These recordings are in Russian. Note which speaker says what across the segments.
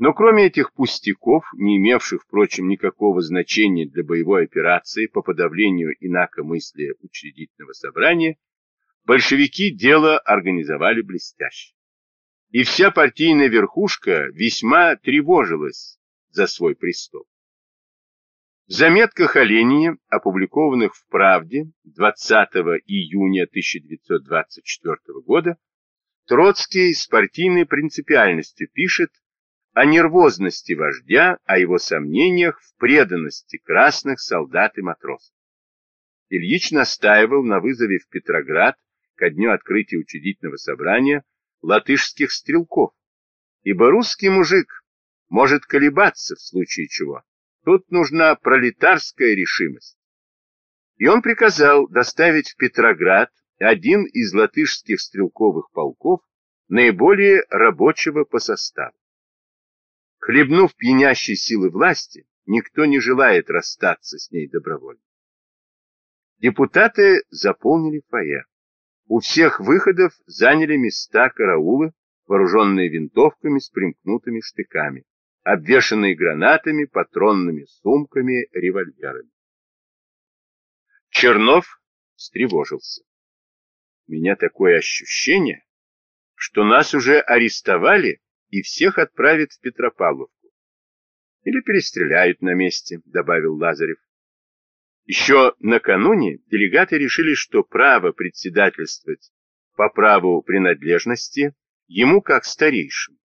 Speaker 1: Но кроме этих пустяков, не имевших, впрочем, никакого значения для боевой операции по подавлению инакомыслия учредительного собрания, большевики дело организовали блестяще. И вся партийная верхушка весьма тревожилась за свой престол. В заметках о Ленине, опубликованных в «Правде» 20 июня 1924 года, Троцкий с партийной принципиальностью пишет о нервозности вождя, о его сомнениях в преданности красных солдат и матросов. Ильич настаивал на вызове в Петроград ко дню открытия учредительного собрания латышских стрелков, ибо русский мужик может колебаться в случае чего. Тут нужна пролетарская решимость. И он приказал доставить в Петроград один из латышских стрелковых полков, наиболее рабочего по составу. Хлебнув пьянящей силы власти, никто не желает расстаться с ней добровольно. Депутаты заполнили фойе. У всех выходов заняли места караулы, вооруженные винтовками с примкнутыми штыками обвешанные гранатами, патронными сумками, револьверами. Чернов встревожился. У меня такое ощущение, что нас уже арестовали и всех отправят в Петропавловку. Или перестреляют на месте, добавил Лазарев. Еще накануне делегаты решили, что право председательствовать по праву принадлежности ему как старейшему.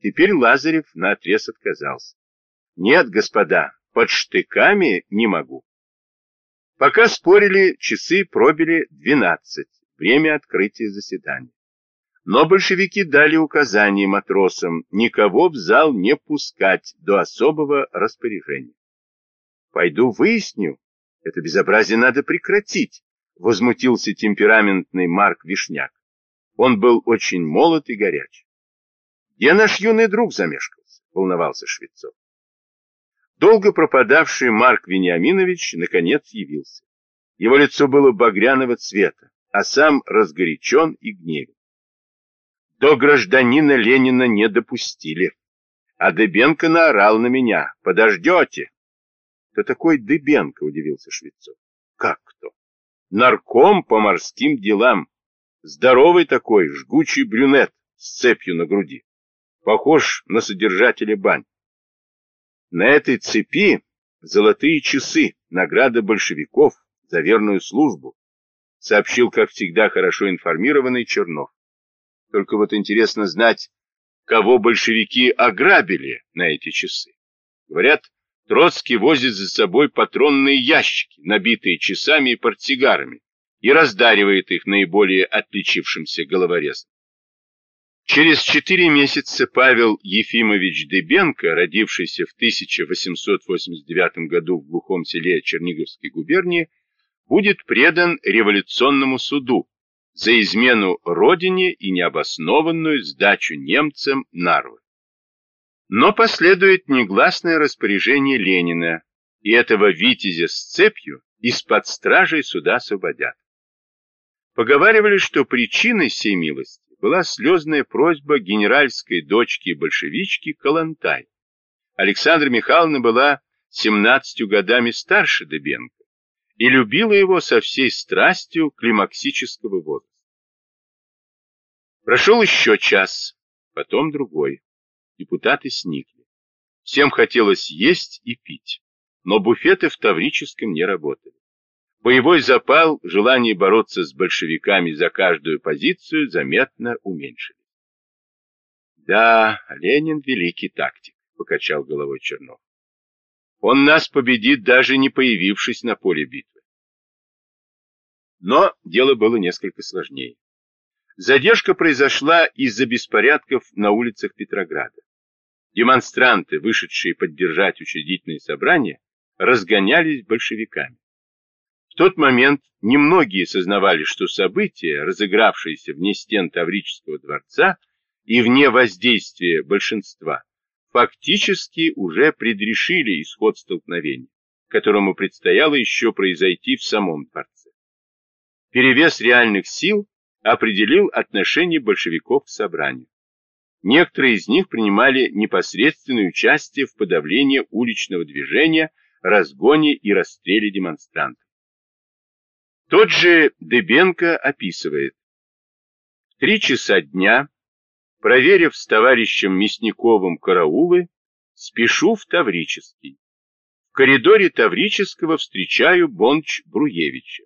Speaker 1: Теперь Лазарев наотрез отказался. Нет, господа, под штыками не могу. Пока спорили, часы пробили 12, время открытия заседания. Но большевики дали указание матросам никого в зал не пускать до особого распоряжения. Пойду выясню, это безобразие надо прекратить, возмутился темпераментный Марк Вишняк. Он был очень молод и горяч. Где наш юный друг замешкался? Волновался Швецов. Долго пропадавший Марк Вениаминович наконец явился. Его лицо было багряного цвета, а сам разгорячен и гневен. До гражданина Ленина не допустили. А Дыбенко наорал на меня. Подождете. Кто такой Дыбенко, удивился Швецов. Как кто? Нарком по морским делам. Здоровый такой, жгучий брюнет с цепью на груди похож на содержателя бань. На этой цепи золотые часы, награда большевиков за верную службу, сообщил, как всегда, хорошо информированный Чернов. Только вот интересно знать, кого большевики ограбили на эти часы. Говорят, Троцкий возит за собой патронные ящики, набитые часами и портсигарами, и раздаривает их наиболее отличившимся головорезам. Через четыре месяца Павел Ефимович Дыбенко, родившийся в 1889 году в глухом селе Черниговской губернии, будет предан революционному суду за измену родине и необоснованную сдачу немцам Нарвы. Но последует негласное распоряжение Ленина, и этого витязя с цепью из-под стражей суда освободят. Поговаривали, что причиной сей милости была слезная просьба генеральской дочки-большевички Калантай. Александра Михайловна была 17 годами старше Дебенко и любила его со всей страстью климаксического возраста. Прошел еще час, потом другой. Депутаты сникли. Всем хотелось есть и пить, но буфеты в Таврическом не работали. Боевой запал, желание бороться с большевиками за каждую позицию заметно уменьшили. Да, Ленин великий тактик, покачал головой Чернов. Он нас победит, даже не появившись на поле битвы. Но дело было несколько сложнее. Задержка произошла из-за беспорядков на улицах Петрограда. Демонстранты, вышедшие поддержать учредительное собрание, разгонялись большевиками. В тот момент немногие сознавали, что события, разыгравшиеся вне стен Таврического дворца и вне воздействия большинства, фактически уже предрешили исход столкновения, которому предстояло еще произойти в самом дворце. Перевес реальных сил определил отношение большевиков к собранию. Некоторые из них принимали непосредственное участие в подавлении уличного движения, разгоне и расстреле демонстрантов. Тот же Дебенко описывает. В три часа дня, проверив с товарищем Мясниковым караулы, спешу в Таврический. В коридоре Таврического встречаю Бонч Бруевича.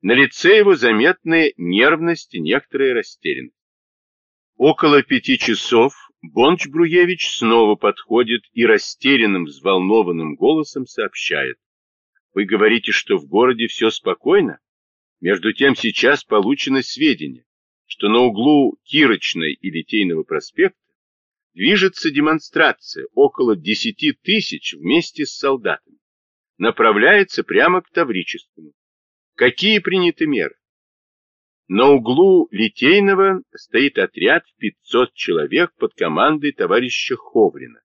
Speaker 1: На лице его заметны нервность и некоторая растерянность. Около пяти часов Бонч Бруевич снова подходит и растерянным, взволнованным голосом сообщает. Вы говорите, что в городе все спокойно? Между тем сейчас получены сведения, что на углу Кирочной и Литейного проспекта движется демонстрация около 10 тысяч вместе с солдатами. Направляется прямо к Таврическому. Какие приняты меры? На углу Литейного стоит отряд в 500 человек под командой товарища Ховрина.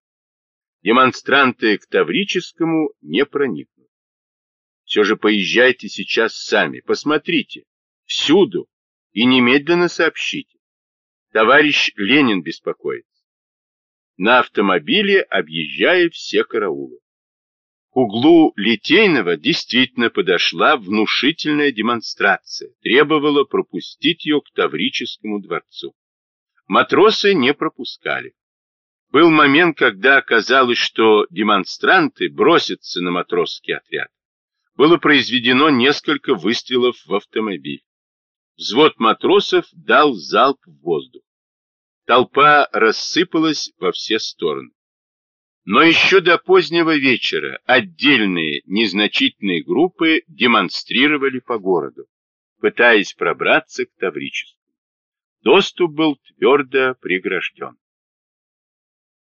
Speaker 1: Демонстранты к Таврическому не проникнут. Все же поезжайте сейчас сами, посмотрите, всюду, и немедленно сообщите. Товарищ Ленин беспокоится. На автомобиле объезжая все караулы. К углу Литейного действительно подошла внушительная демонстрация, требовала пропустить ее к Таврическому дворцу. Матросы не пропускали. Был момент, когда оказалось, что демонстранты бросятся на матросский отряд. Было произведено несколько выстрелов в автомобиль. Взвод матросов дал залп в воздух. Толпа рассыпалась во все стороны. Но еще до позднего вечера отдельные незначительные группы демонстрировали по городу, пытаясь пробраться к Таврическому. Доступ был твердо прегражден.